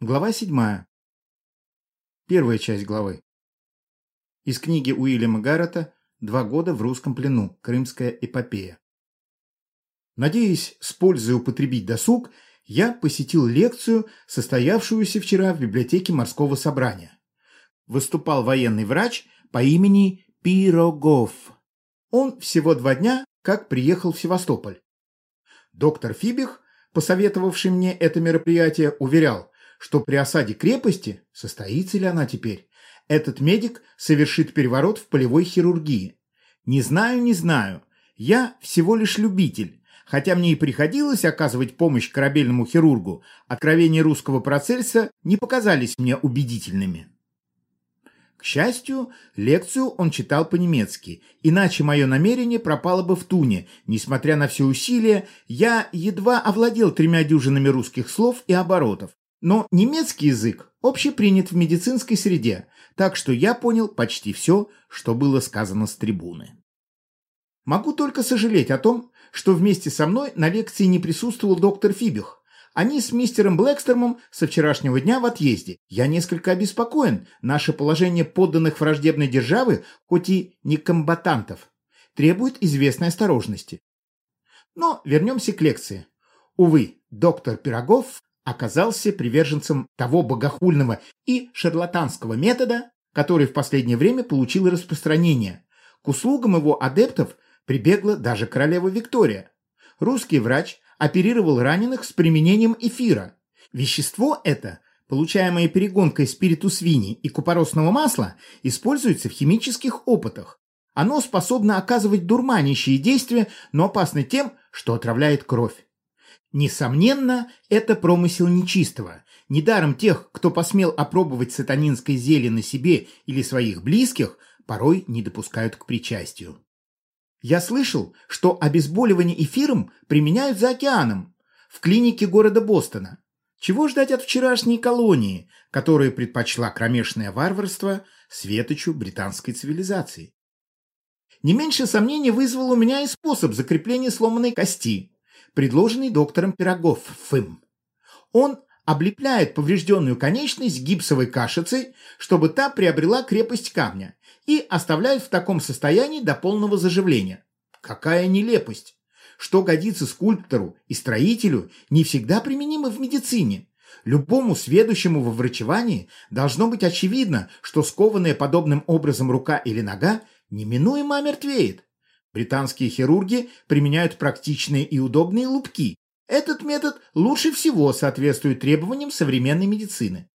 Глава 7. Первая часть главы. Из книги Уильяма Гаррета «Два года в русском плену. Крымская эпопея». Надеясь с пользой употребить досуг, я посетил лекцию, состоявшуюся вчера в библиотеке морского собрания. Выступал военный врач по имени Пирогов. Он всего два дня как приехал в Севастополь. Доктор Фибих, посоветовавший мне это мероприятие, уверял – что при осаде крепости, состоится ли она теперь, этот медик совершит переворот в полевой хирургии. Не знаю, не знаю. Я всего лишь любитель. Хотя мне и приходилось оказывать помощь корабельному хирургу, откровения русского процесса не показались мне убедительными. К счастью, лекцию он читал по-немецки, иначе мое намерение пропало бы в туне. Несмотря на все усилия, я едва овладел тремя дюжинами русских слов и оборотов. Но немецкий язык общепринят в медицинской среде, так что я понял почти все, что было сказано с трибуны. Могу только сожалеть о том, что вместе со мной на лекции не присутствовал доктор Фибих. Они с мистером Блэкстермом со вчерашнего дня в отъезде. Я несколько обеспокоен. Наше положение подданных враждебной державы, хоть и не комбатантов, требует известной осторожности. Но вернемся к лекции. Увы, доктор Пирогов оказался приверженцем того богохульного и шарлатанского метода, который в последнее время получил распространение. К услугам его адептов прибегла даже королева Виктория. Русский врач оперировал раненых с применением эфира. Вещество это, получаемое перегонкой спириту свиньи и купоросного масла, используется в химических опытах. Оно способно оказывать дурманящие действия, но опасно тем, что отравляет кровь. Несомненно, это промысел нечистого. Недаром тех, кто посмел опробовать сатанинское зелье на себе или своих близких, порой не допускают к причастию. Я слышал, что обезболивание эфиром применяют за океаном, в клинике города Бостона. Чего ждать от вчерашней колонии, которая предпочла кромешное варварство светочу британской цивилизации? Не меньше сомнений вызвал у меня и способ закрепления сломанной кости – предложенный доктором Пироговым. Он облепляет поврежденную конечность гипсовой кашицей, чтобы та приобрела крепость камня, и оставляет в таком состоянии до полного заживления. Какая нелепость! Что годится скульптору и строителю, не всегда применимо в медицине. Любому сведущему во врачевании должно быть очевидно, что скованная подобным образом рука или нога неминуемо омертвеет. Британские хирурги применяют практичные и удобные лупки. Этот метод лучше всего соответствует требованиям современной медицины.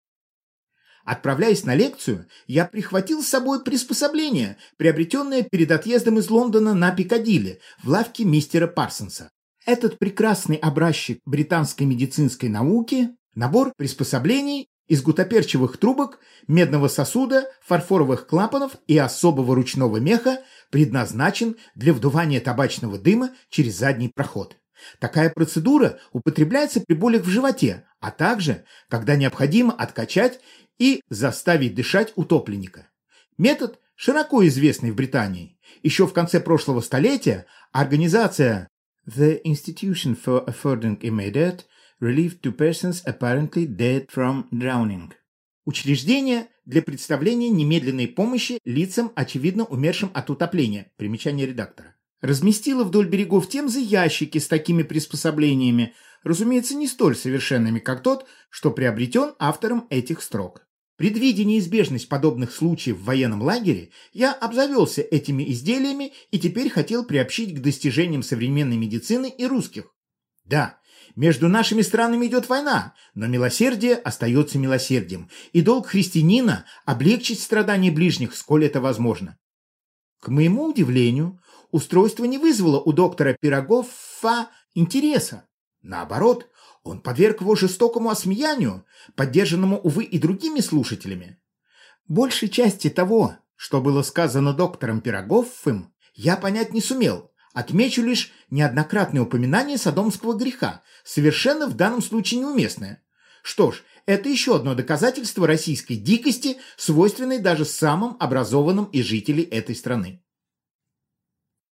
Отправляясь на лекцию, я прихватил с собой приспособление, приобретенное перед отъездом из Лондона на Пикадилли в лавке мистера Парсонса. Этот прекрасный образчик британской медицинской науки, набор приспособлений из гутоперчивых трубок, медного сосуда, фарфоровых клапанов и особого ручного меха предназначен для вдувания табачного дыма через задний проход. Такая процедура употребляется при болях в животе, а также, когда необходимо откачать и заставить дышать утопленника. Метод широко известный в Британии. Еще в конце прошлого столетия организация The Institution for Affording Immediate relief to persons apparently dead from drowning. Учреждение для представления немедленной помощи лицам, очевидно умершим от утопления. Примечание редактора. Разместило вдоль берегов Темзы ящики с такими приспособлениями, разумеется, не столь совершенными, как тот, что приобретен автором этих строк. Предвидя неизбежность подобных случаев в военном лагере, я обзавелся этими изделиями и теперь хотел приобщить к достижениям современной медицины и русских. Да, между нашими странами идет война, но милосердие остается милосердием, и долг христианина – облегчить страдания ближних, сколь это возможно. К моему удивлению, устройство не вызвало у доктора Пирогова интереса. Наоборот, он подверг его жестокому осмеянию, поддержанному, увы, и другими слушателями. Большей части того, что было сказано доктором Пироговым, я понять не сумел, Отмечу лишь неоднократное упоминание садомского греха, совершенно в данном случае неуместное. Что ж, это еще одно доказательство российской дикости, свойственной даже самым образованным из жителей этой страны.